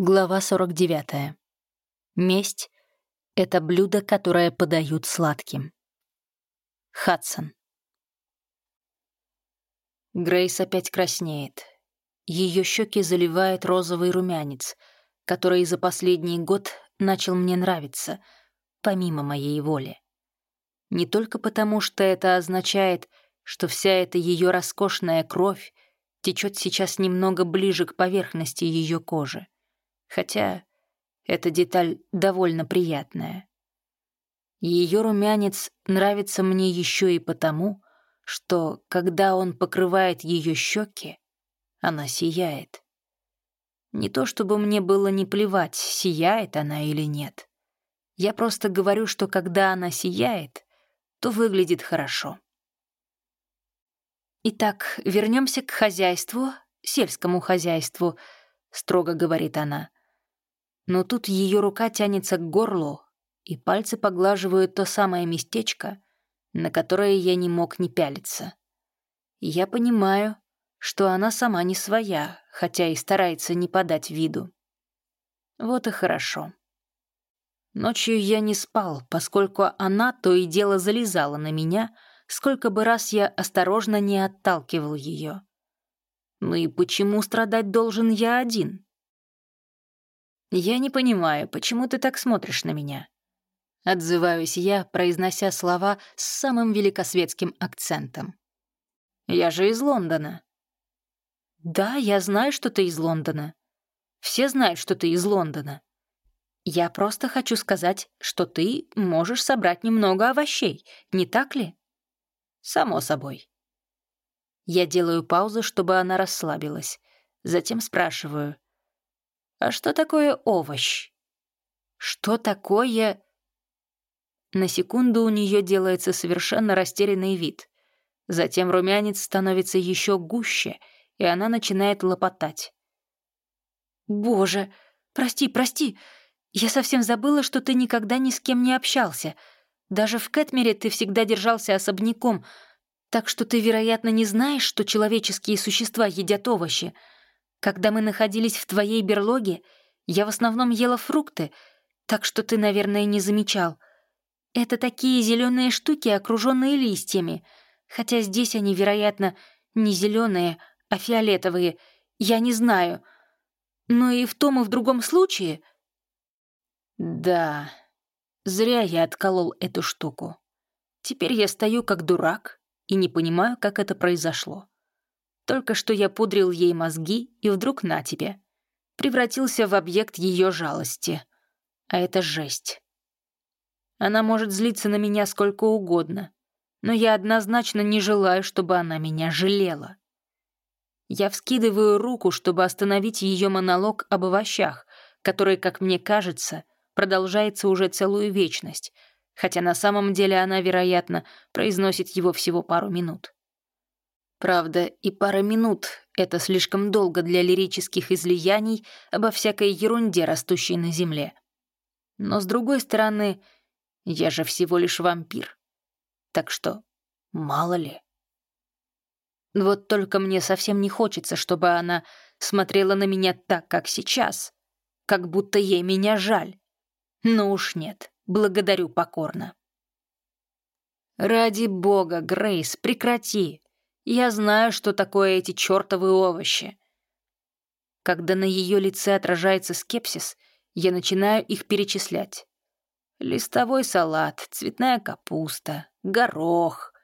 Глава 49. Месть — это блюдо, которое подают сладким. Хадсон. Грейс опять краснеет. Ее щеки заливает розовый румянец, который за последний год начал мне нравиться, помимо моей воли. Не только потому, что это означает, что вся эта ее роскошная кровь течет сейчас немного ближе к поверхности ее кожи хотя эта деталь довольно приятная. Ее румянец нравится мне еще и потому, что, когда он покрывает ее щеки, она сияет. Не то чтобы мне было не плевать, сияет она или нет. Я просто говорю, что когда она сияет, то выглядит хорошо. Итак, вернемся к хозяйству, сельскому хозяйству, строго говорит она но тут ее рука тянется к горлу, и пальцы поглаживают то самое местечко, на которое я не мог не пялиться. Я понимаю, что она сама не своя, хотя и старается не подать виду. Вот и хорошо. Ночью я не спал, поскольку она то и дело залезала на меня, сколько бы раз я осторожно не отталкивал ее. Ну и почему страдать должен я один? «Я не понимаю, почему ты так смотришь на меня?» Отзываюсь я, произнося слова с самым великосветским акцентом. «Я же из Лондона». «Да, я знаю, что ты из Лондона. Все знают, что ты из Лондона. Я просто хочу сказать, что ты можешь собрать немного овощей, не так ли?» «Само собой». Я делаю паузу, чтобы она расслабилась. Затем спрашиваю — а что такое овощ? Что такое... На секунду у нее делается совершенно растерянный вид. Затем румянец становится еще гуще, и она начинает лопотать. «Боже, прости, прости, я совсем забыла, что ты никогда ни с кем не общался. Даже в Кэтмере ты всегда держался особняком, так что ты, вероятно, не знаешь, что человеческие существа едят овощи. Когда мы находились в твоей берлоге, я в основном ела фрукты, так что ты, наверное, не замечал. Это такие зеленые штуки, окруженные листьями, хотя здесь они, вероятно, не зеленые, а фиолетовые. Я не знаю. Но и в том и в другом случае... Да, зря я отколол эту штуку. Теперь я стою как дурак и не понимаю, как это произошло. Только что я пудрил ей мозги, и вдруг на тебе. Превратился в объект ее жалости. А это жесть. Она может злиться на меня сколько угодно, но я однозначно не желаю, чтобы она меня жалела. Я вскидываю руку, чтобы остановить ее монолог об овощах, который, как мне кажется, продолжается уже целую вечность, хотя на самом деле она, вероятно, произносит его всего пару минут. Правда, и пара минут — это слишком долго для лирических излияний обо всякой ерунде, растущей на земле. Но, с другой стороны, я же всего лишь вампир. Так что, мало ли. Вот только мне совсем не хочется, чтобы она смотрела на меня так, как сейчас, как будто ей меня жаль. Но уж нет, благодарю покорно. «Ради бога, Грейс, прекрати!» Я знаю, что такое эти чертовы овощи. Когда на ее лице отражается скепсис, я начинаю их перечислять. Листовой салат, цветная капуста, горох.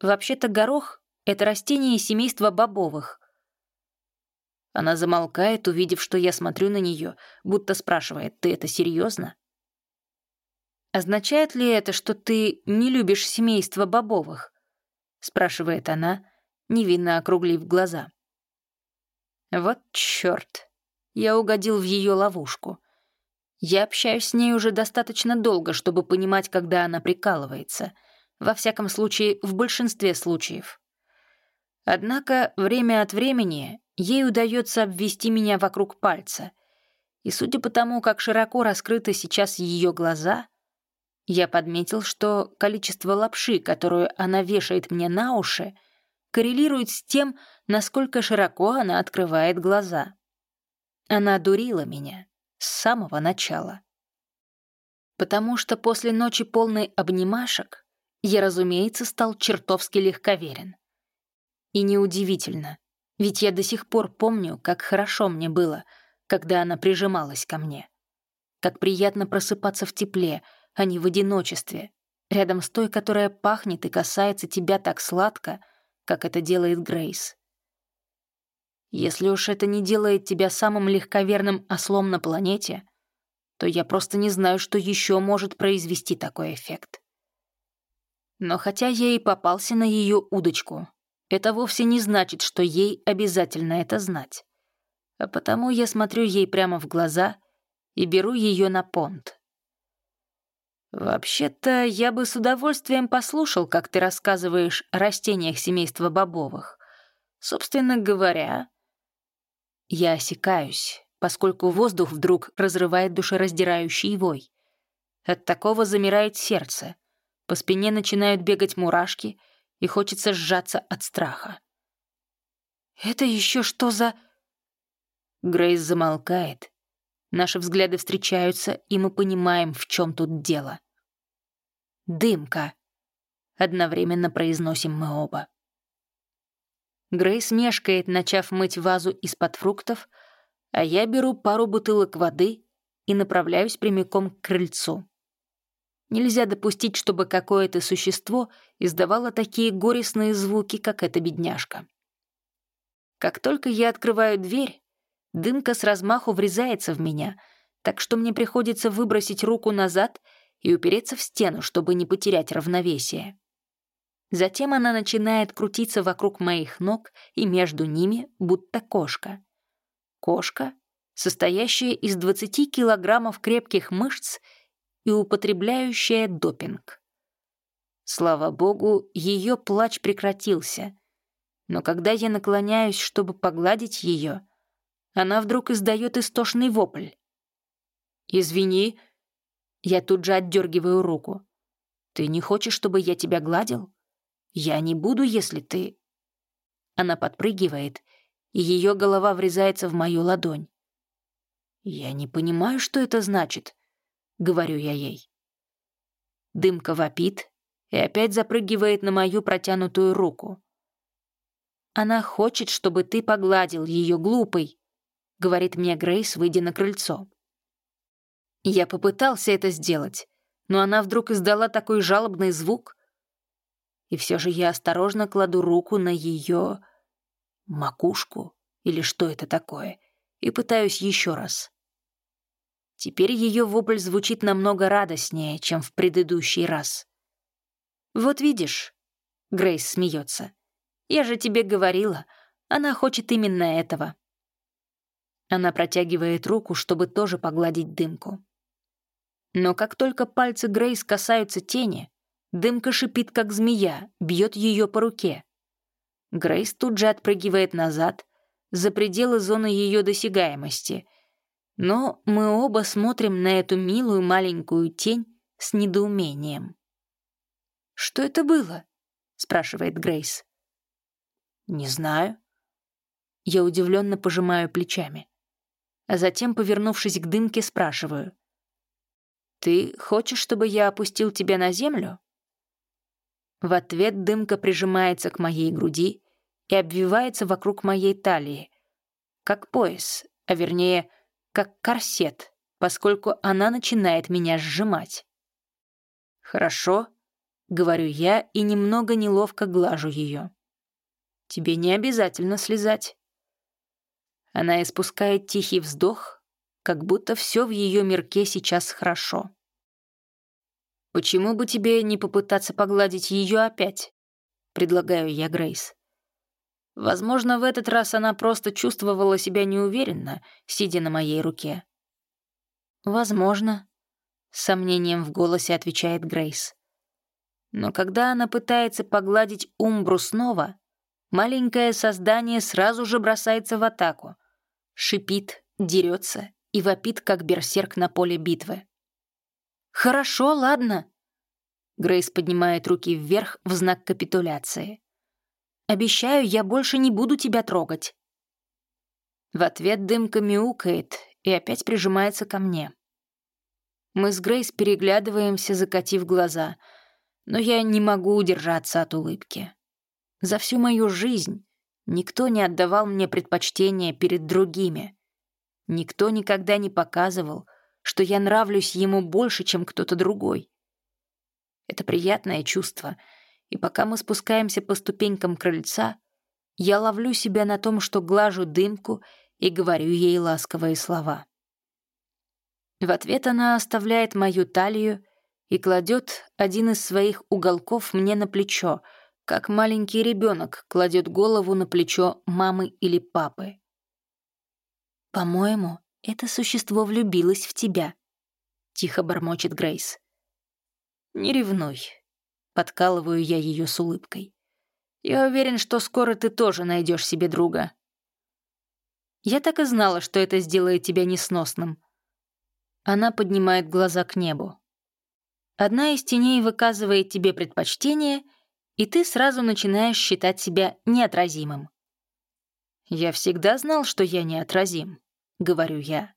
Вообще-то горох — это растение семейства бобовых. Она замолкает, увидев, что я смотрю на нее, будто спрашивает, «Ты это серьезно? «Означает ли это, что ты не любишь семейство бобовых?» Спрашивает она, невинно округлив глаза. Вот чёрт, я угодил в её ловушку. Я общаюсь с ней уже достаточно долго, чтобы понимать, когда она прикалывается. Во всяком случае, в большинстве случаев. Однако время от времени ей удается обвести меня вокруг пальца. И судя по тому, как широко раскрыты сейчас ее глаза, я подметил, что количество лапши, которую она вешает мне на уши, коррелирует с тем, насколько широко она открывает глаза. Она дурила меня с самого начала. Потому что после ночи полной обнимашек я, разумеется, стал чертовски легковерен. И неудивительно, ведь я до сих пор помню, как хорошо мне было, когда она прижималась ко мне. Как приятно просыпаться в тепле, а не в одиночестве, рядом с той, которая пахнет и касается тебя так сладко, как это делает Грейс. Если уж это не делает тебя самым легковерным ослом на планете, то я просто не знаю, что еще может произвести такой эффект. Но хотя я и попался на ее удочку, это вовсе не значит, что ей обязательно это знать. А потому я смотрю ей прямо в глаза и беру ее на понт. «Вообще-то, я бы с удовольствием послушал, как ты рассказываешь о растениях семейства бобовых. Собственно говоря...» Я осекаюсь, поскольку воздух вдруг разрывает душераздирающий вой. От такого замирает сердце. По спине начинают бегать мурашки, и хочется сжаться от страха. «Это еще что за...» Грейс замолкает, Наши взгляды встречаются, и мы понимаем, в чем тут дело. «Дымка», — одновременно произносим мы оба. Грейс мешкает, начав мыть вазу из-под фруктов, а я беру пару бутылок воды и направляюсь прямиком к крыльцу. Нельзя допустить, чтобы какое-то существо издавало такие горестные звуки, как эта бедняжка. Как только я открываю дверь, Дымка с размаху врезается в меня, так что мне приходится выбросить руку назад и упереться в стену, чтобы не потерять равновесие. Затем она начинает крутиться вокруг моих ног и между ними, будто кошка. Кошка, состоящая из 20 килограммов крепких мышц и употребляющая допинг. Слава богу, ее плач прекратился. Но когда я наклоняюсь, чтобы погладить ее, она вдруг издает истошный вопль. «Извини». Я тут же отдергиваю руку. «Ты не хочешь, чтобы я тебя гладил? Я не буду, если ты...» Она подпрыгивает, и ее голова врезается в мою ладонь. «Я не понимаю, что это значит», — говорю я ей. Дымка вопит и опять запрыгивает на мою протянутую руку. Она хочет, чтобы ты погладил ее, глупый говорит мне Грейс, выйдя на крыльцо. Я попытался это сделать, но она вдруг издала такой жалобный звук. И все же я осторожно кладу руку на ее макушку, или что это такое, и пытаюсь еще раз. Теперь ее вопль звучит намного радостнее, чем в предыдущий раз. «Вот видишь», — Грейс смеется, — «я же тебе говорила, она хочет именно этого». Она протягивает руку, чтобы тоже погладить дымку. Но как только пальцы Грейс касаются тени, дымка шипит, как змея, бьет ее по руке. Грейс тут же отпрыгивает назад, за пределы зоны ее досягаемости. Но мы оба смотрим на эту милую маленькую тень с недоумением. «Что это было?» — спрашивает Грейс. «Не знаю». Я удивленно пожимаю плечами а затем, повернувшись к дымке, спрашиваю. «Ты хочешь, чтобы я опустил тебя на землю?» В ответ дымка прижимается к моей груди и обвивается вокруг моей талии, как пояс, а вернее, как корсет, поскольку она начинает меня сжимать. «Хорошо», — говорю я и немного неловко глажу ее. «Тебе не обязательно слезать». Она испускает тихий вздох, как будто все в ее мирке сейчас хорошо. «Почему бы тебе не попытаться погладить ее опять?» — предлагаю я Грейс. Возможно, в этот раз она просто чувствовала себя неуверенно, сидя на моей руке. «Возможно», — с сомнением в голосе отвечает Грейс. Но когда она пытается погладить Умбру снова, маленькое создание сразу же бросается в атаку, шипит, дерется и вопит, как берсерк на поле битвы. «Хорошо, ладно». Грейс поднимает руки вверх в знак капитуляции. «Обещаю, я больше не буду тебя трогать». В ответ дымка мяукает и опять прижимается ко мне. Мы с Грейс переглядываемся, закатив глаза, но я не могу удержаться от улыбки. За всю мою жизнь никто не отдавал мне предпочтение перед другими. Никто никогда не показывал, что я нравлюсь ему больше, чем кто-то другой. Это приятное чувство, и пока мы спускаемся по ступенькам крыльца, я ловлю себя на том, что глажу дымку и говорю ей ласковые слова. В ответ она оставляет мою талию и кладет один из своих уголков мне на плечо, как маленький ребенок кладет голову на плечо мамы или папы. «По-моему, это существо влюбилось в тебя», — тихо бормочет Грейс. «Не ревнуй», — подкалываю я ее с улыбкой. «Я уверен, что скоро ты тоже найдешь себе друга». Я так и знала, что это сделает тебя несносным. Она поднимает глаза к небу. Одна из теней выказывает тебе предпочтение, и ты сразу начинаешь считать себя неотразимым. «Я всегда знал, что я неотразим», — говорю я.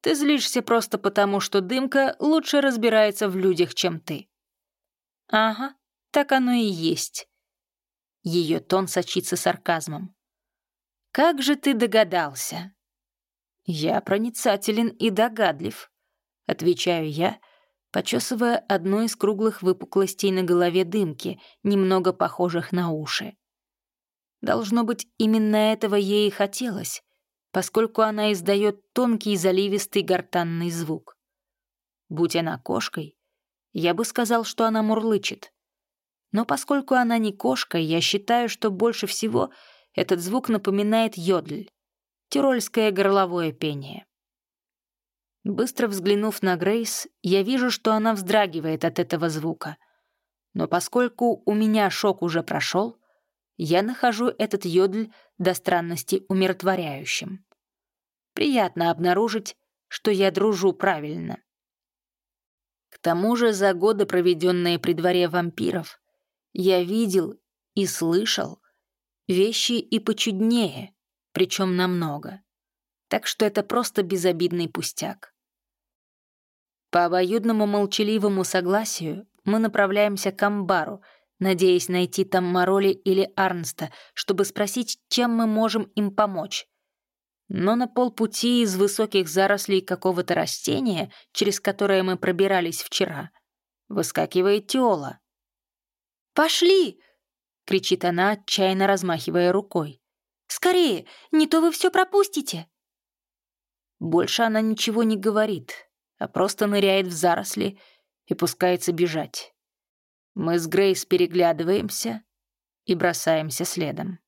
«Ты злишься просто потому, что дымка лучше разбирается в людях, чем ты». «Ага, так оно и есть». Ее тон сочится сарказмом. «Как же ты догадался?» «Я проницателен и догадлив», — отвечаю я, почесывая одну из круглых выпуклостей на голове дымки, немного похожих на уши. Должно быть, именно этого ей и хотелось, поскольку она издает тонкий заливистый гортанный звук. Будь она кошкой, я бы сказал, что она мурлычет. Но поскольку она не кошка, я считаю, что больше всего — этот звук напоминает йодль, тирольское горловое пение. Быстро взглянув на Грейс, я вижу, что она вздрагивает от этого звука. Но поскольку у меня шок уже прошел, я нахожу этот йодль до странности умиротворяющим. Приятно обнаружить, что я дружу правильно. К тому же за годы, проведенные при дворе вампиров, я видел и слышал вещи и почуднее, причем намного. Так что это просто безобидный пустяк. По обоюдному молчаливому согласию мы направляемся к амбару, надеясь найти там Мароли или Арнста, чтобы спросить, чем мы можем им помочь. Но на полпути из высоких зарослей какого-то растения, через которое мы пробирались вчера, выскакивает Теола. «Пошли!» кричит она, отчаянно размахивая рукой. «Скорее, не то вы все пропустите!» Больше она ничего не говорит, а просто ныряет в заросли и пускается бежать. Мы с Грейс переглядываемся и бросаемся следом.